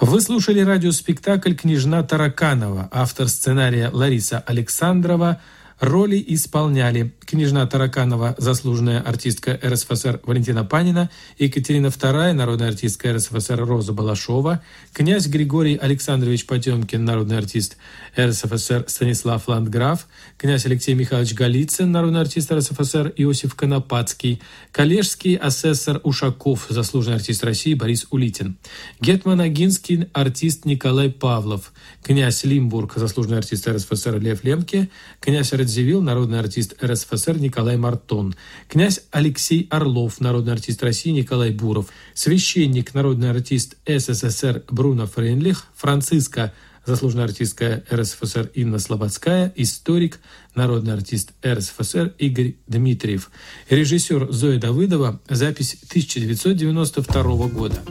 Вы слушали радиоспектакль «Княжна Тараканова», автор сценария Лариса Александрова – Роли исполняли княжна Тараканова, заслуженная артистка РСФСР Валентина Панина, Екатерина II, народная артистка РСФСР Роза Балашова, князь Григорий Александрович Потемкин, народный артист РСФСР Станислав Ландграф, князь Алексей Михайлович Голицын, народный артист РСФСР Иосиф Конопатский, коллежский асессор Ушаков, заслуженный артист России Борис Улитин, Гетман Агинский, артист Николай Павлов, князь Лимбург, заслуженный артист РСФСР Лев Лемке, князь Радзивилл, народный артист РСФСР Николай Мартон, князь Алексей Орлов, народный артист России Николай Буров, священник, народный артист СССР Бруно Фрейнлих, Франциска, заслуженная артистка РСФСР Инна Слободская, историк, народный артист РСФСР Игорь Дмитриев, режиссер Зоя Давыдова, запись 1992 года.